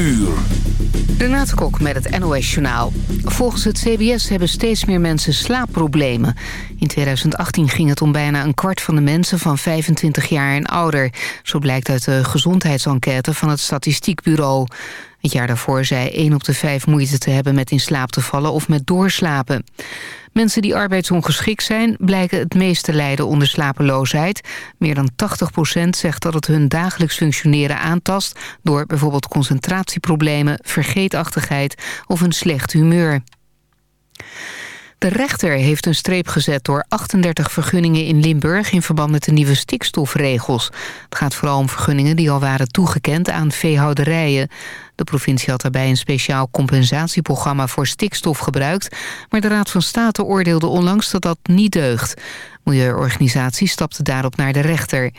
uur. Renate Kok met het NOS Journaal. Volgens het CBS hebben steeds meer mensen slaapproblemen. In 2018 ging het om bijna een kwart van de mensen van 25 jaar en ouder. Zo blijkt uit de gezondheidsenquête van het Statistiekbureau. Het jaar daarvoor zei 1 op de 5 moeite te hebben met in slaap te vallen of met doorslapen. Mensen die arbeidsongeschikt zijn blijken het meeste lijden onder slapeloosheid. Meer dan 80% zegt dat het hun dagelijks functioneren aantast... door bijvoorbeeld concentratieproblemen, vergeetachtigheid of een slecht humeur. De rechter heeft een streep gezet door 38 vergunningen in Limburg... in verband met de nieuwe stikstofregels. Het gaat vooral om vergunningen die al waren toegekend aan veehouderijen. De provincie had daarbij een speciaal compensatieprogramma voor stikstof gebruikt... maar de Raad van State oordeelde onlangs dat dat niet deugt. Milieuorganisaties stapten daarop naar de rechter...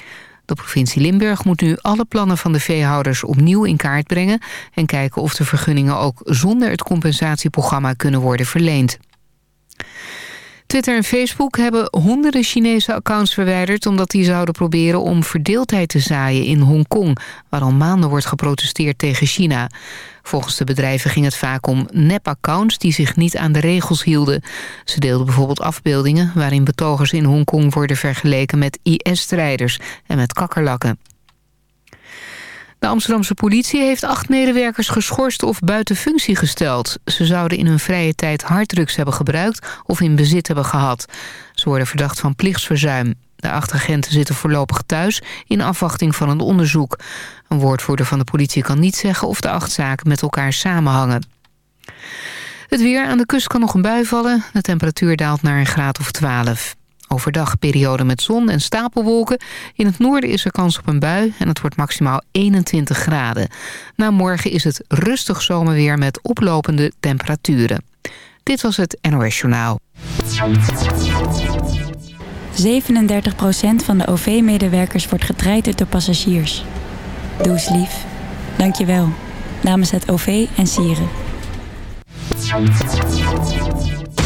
De provincie Limburg moet nu alle plannen van de veehouders opnieuw in kaart brengen... en kijken of de vergunningen ook zonder het compensatieprogramma kunnen worden verleend. Twitter en Facebook hebben honderden Chinese accounts verwijderd... omdat die zouden proberen om verdeeldheid te zaaien in Hongkong... waar al maanden wordt geprotesteerd tegen China. Volgens de bedrijven ging het vaak om nep-accounts... die zich niet aan de regels hielden. Ze deelden bijvoorbeeld afbeeldingen... waarin betogers in Hongkong worden vergeleken met IS-strijders... en met kakkerlakken. De Amsterdamse politie heeft acht medewerkers geschorst of buiten functie gesteld. Ze zouden in hun vrije tijd harddrugs hebben gebruikt of in bezit hebben gehad. Ze worden verdacht van plichtsverzuim. De acht agenten zitten voorlopig thuis in afwachting van een onderzoek. Een woordvoerder van de politie kan niet zeggen of de acht zaken met elkaar samenhangen. Het weer aan de kust kan nog een bui vallen. De temperatuur daalt naar een graad of 12. Overdag periode met zon en stapelwolken. In het noorden is er kans op een bui en het wordt maximaal 21 graden. Na morgen is het rustig zomerweer met oplopende temperaturen. Dit was het NOS Journaal. 37% van de OV-medewerkers wordt getraind door passagiers. Doe lief. Dank je wel. Namens het OV en Sieren.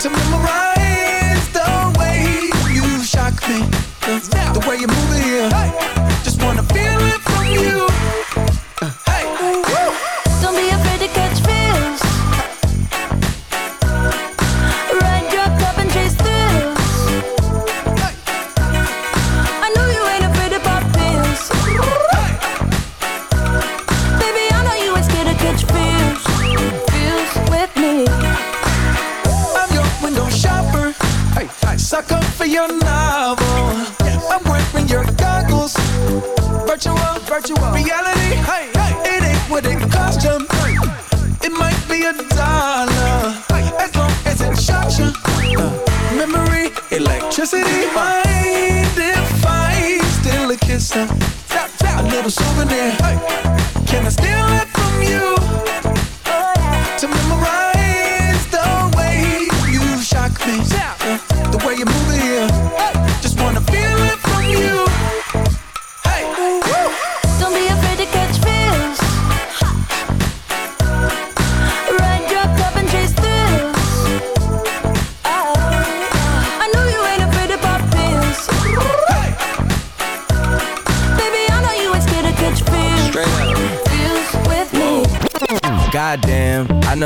to memorize the way you shock me, the, way you move it here. Hey.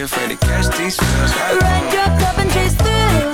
Afraid to catch these feels. Ride your cup and chase thrills.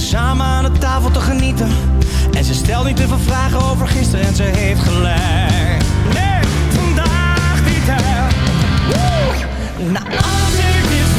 samen aan de tafel te genieten. En ze stelt niet te veel vragen over gisteren en ze heeft gelijk. Nee, vandaag niet hè. Na alles heeft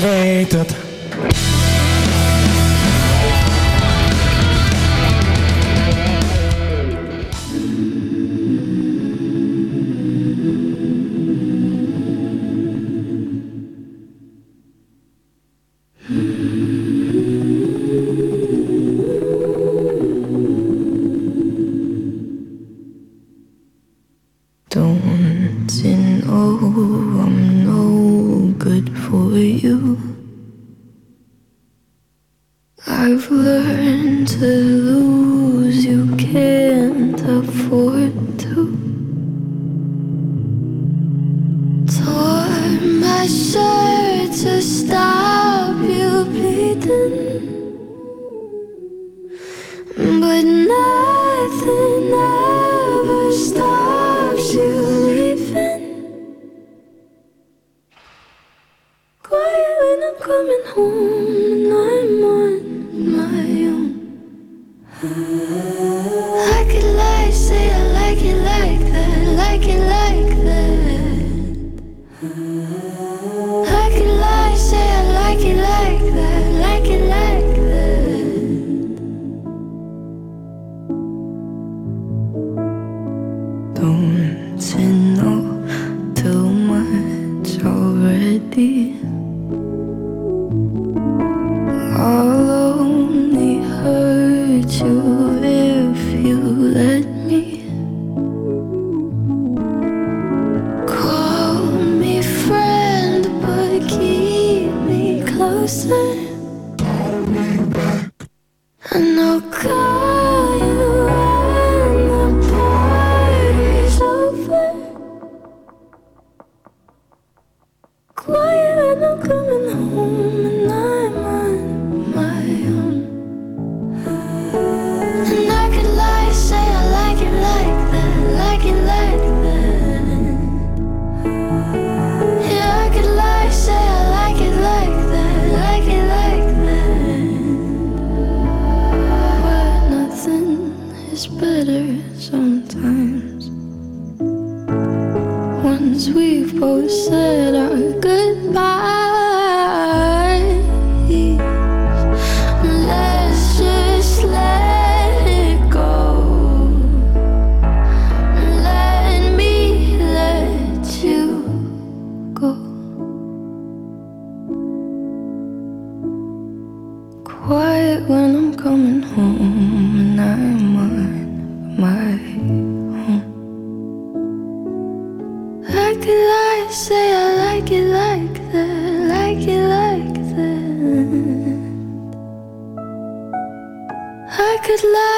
weet het. quiet when I'm coming home, and I'm on my home. Like it, I say I like it like that, like it like that. I could lie.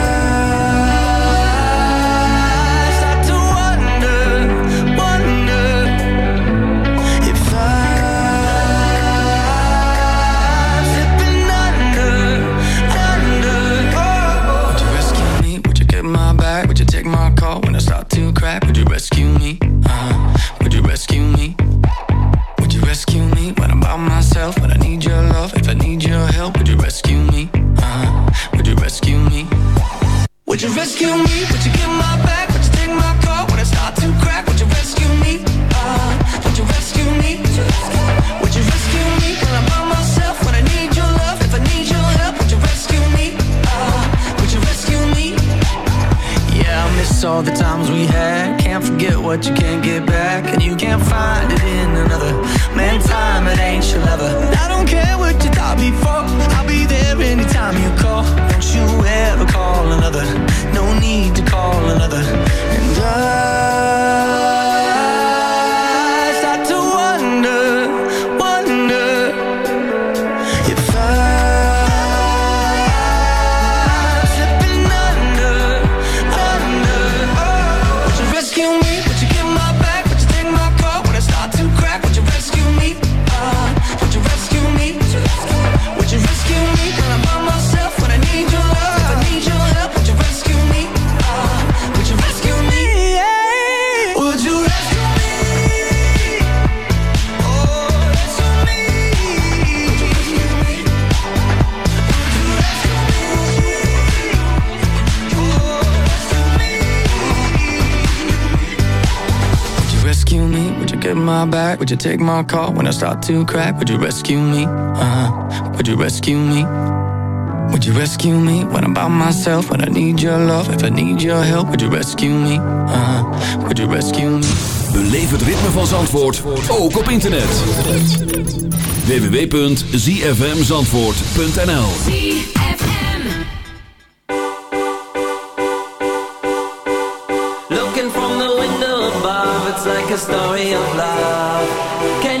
rescue me? Would you get my back? Would you take my call when I start to crack? Would you rescue me? Uh-huh. Would you rescue me? Would you rescue me when I'm by myself? When I need your love, if I need your help, would you rescue me? Uh-huh. Would you rescue me? Beleef het ritme van Zandvoort ook op internet. www.zfmzandvoort.nl. like a story of love. Can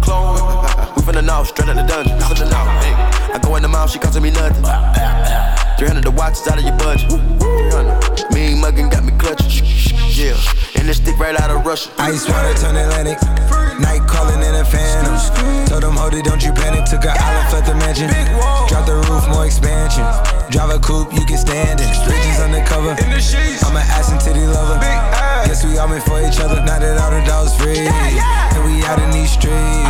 Clone. We finna know, straight out the dungeon. Finna know. Hey. I go in the mouth, she costing me nothing. 300 the watch is out of your budget. 300. Mean muggin' got me clutching. Yeah. And this stick right out of Russia. Ice water turn Atlantic. Night calling in a phantom. Told them, hold it, don't you panic. Took a island, left the mansion. Drop the roof, more expansion. Drive a coupe, you can stand it. Bridges undercover. I'm an ass and titty lover. Guess we all meant for each other. Now that all the dogs free. And we out in these streets.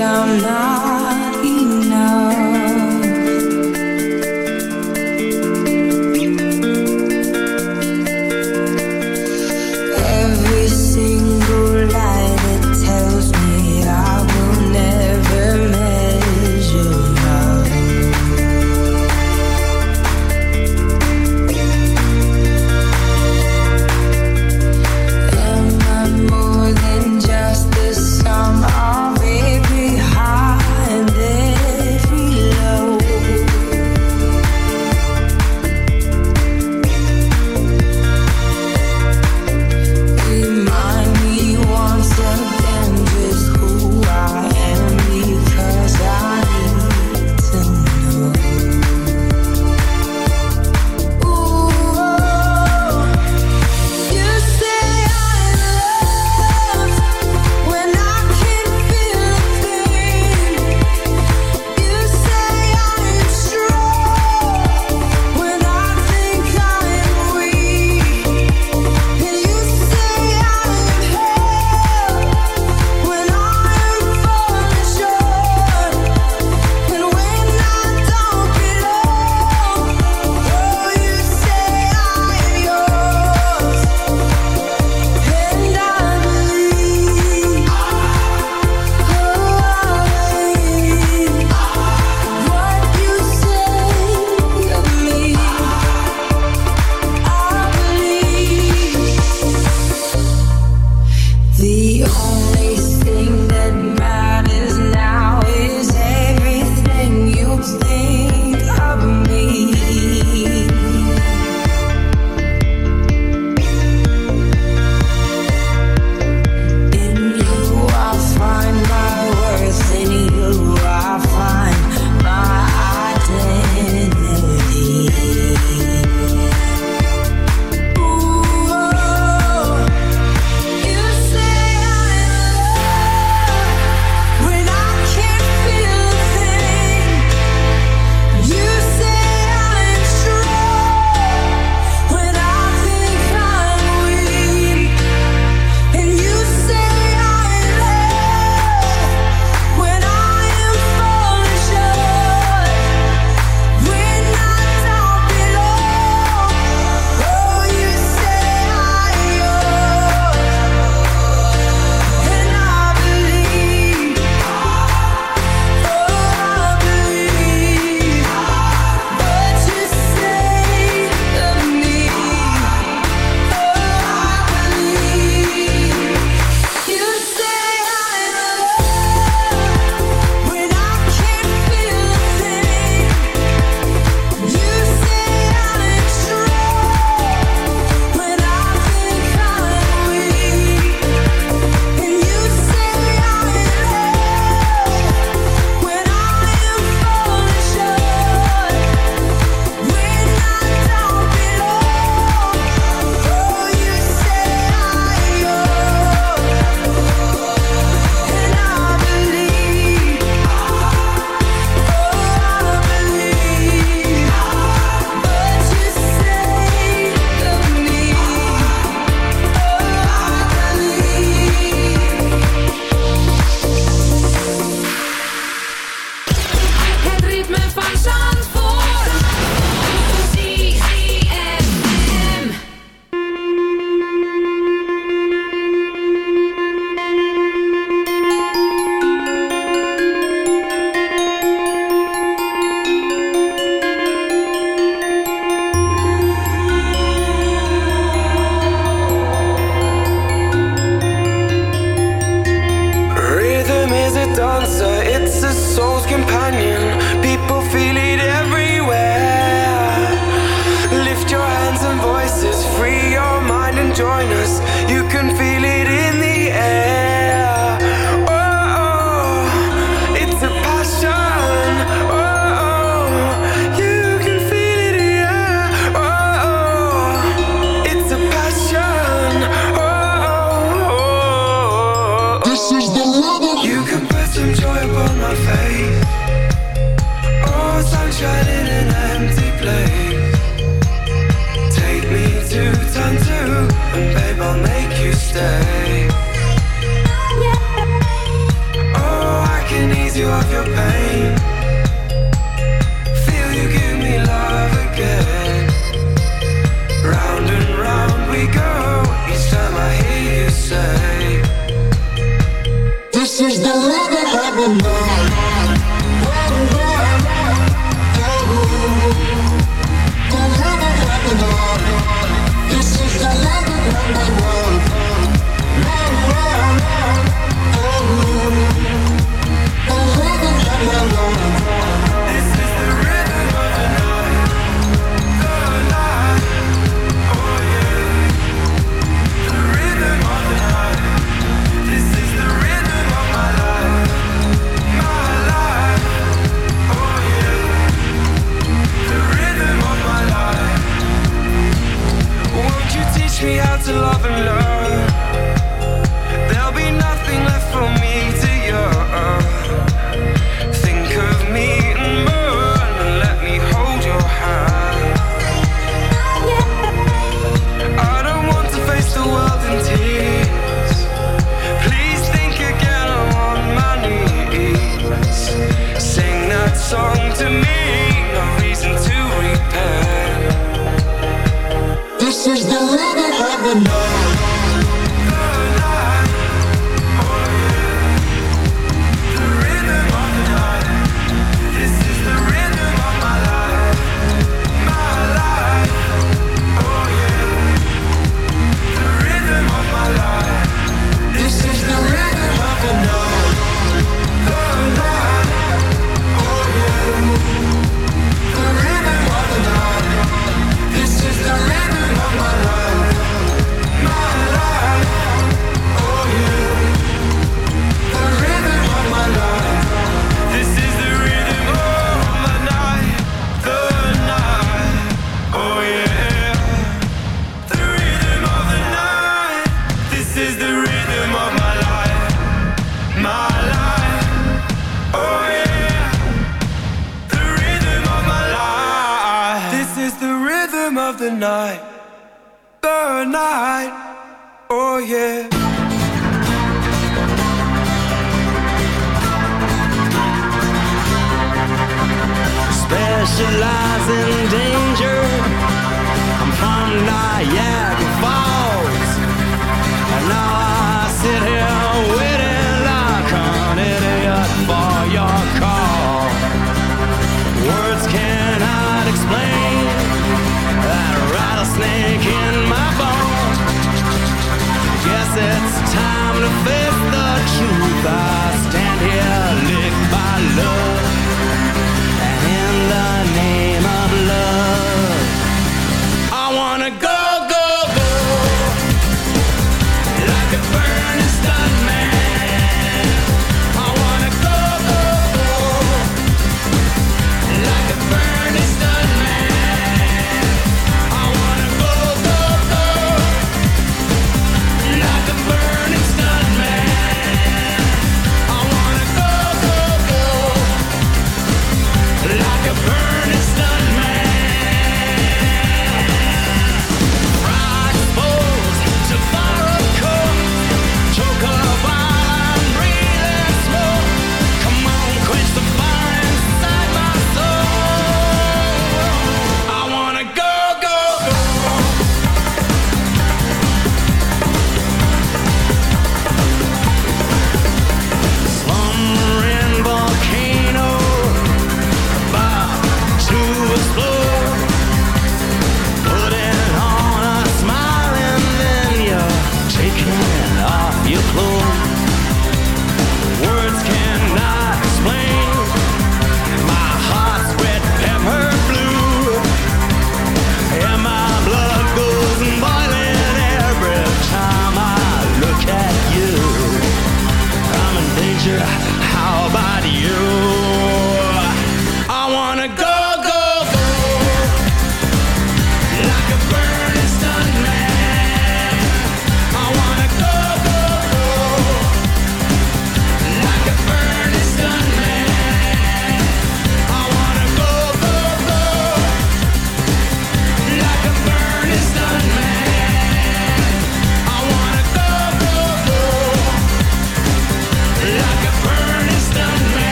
say I'm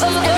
Oh.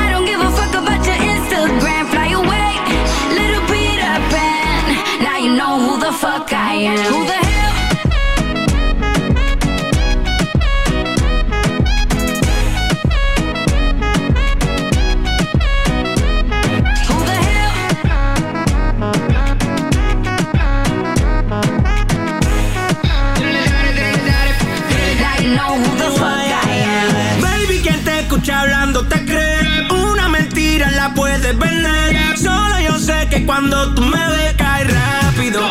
the fuck I am. Who the hell? hablando te crees Una mentira la puedes vender Solo yo sé que cuando tú me ves cae rápido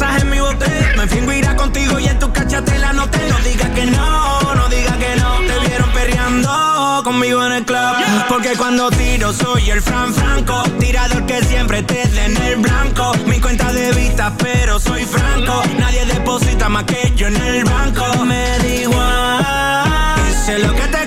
en mi bote. Me fingo irá contigo y en tu cacha te la noté. No digas que no, no digas que no. Te vieron perreando conmigo en el club. Porque cuando tiro soy el Fran Franco. Tirador que siempre te dé en el blanco. Mi cuenta de vista, pero soy franco. Nadie deposita más que yo en el banco. Me da igual. Sé lo que te